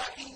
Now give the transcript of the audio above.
وَإِن